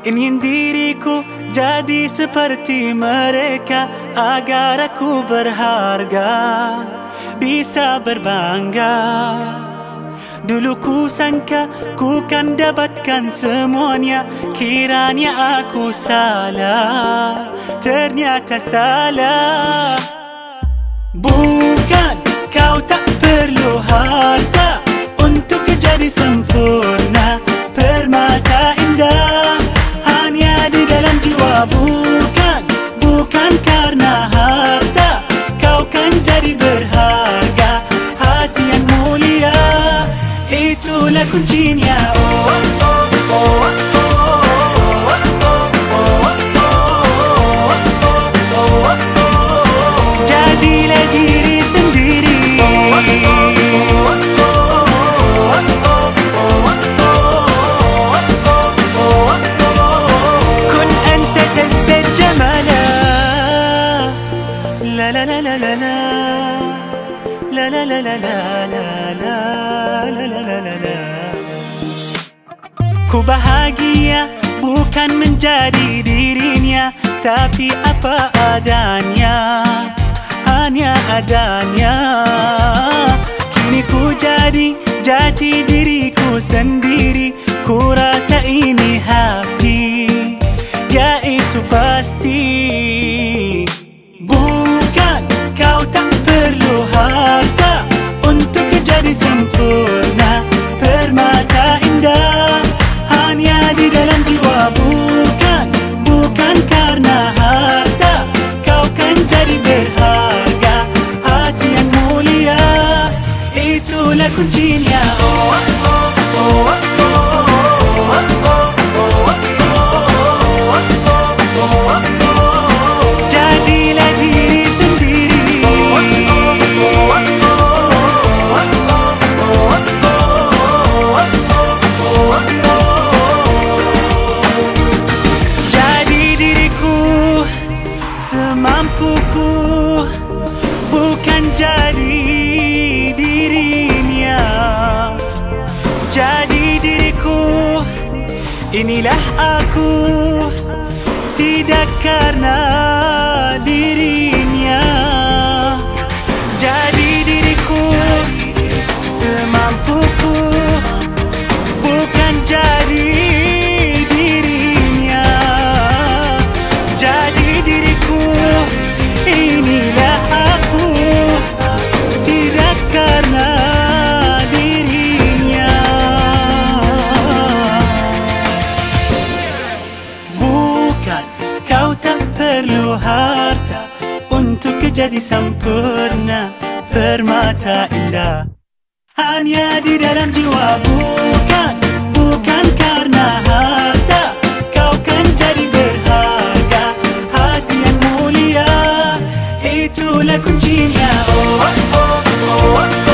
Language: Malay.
Ingin diriku jadi seperti mereka Agar aku berharga Bisa berbangga. Dulu ku sangka ku kan dapatkan semuanya Kiranya aku salah Ternyata salah. Bukan kau tak perlu harta Untuk jadi sempurna la la la la la la la la la la la la la la la la Ku bahagia bukan menjadi dirinya Tapi apa adanya Hanya adanya Kini ku jadi jadi diriku sendiri Ku rasa ini happy ya itu Pasti kau tak perlu harta Untuk jadi sempurna. Permata indah Hanya di dalam jiwa Bukan, bukan karena harta. Kau kan jadi berharga Hati yang mulia. Itulah kuncinya. Oh, inilah aku. Tidak karena dirinya Jadi sempurna Permata indah. Hanya di dalam jiwa bukan Bukan karena harta. Kau kan jadi berharga Hati yang mulia. Itulah kuncinya. Oh,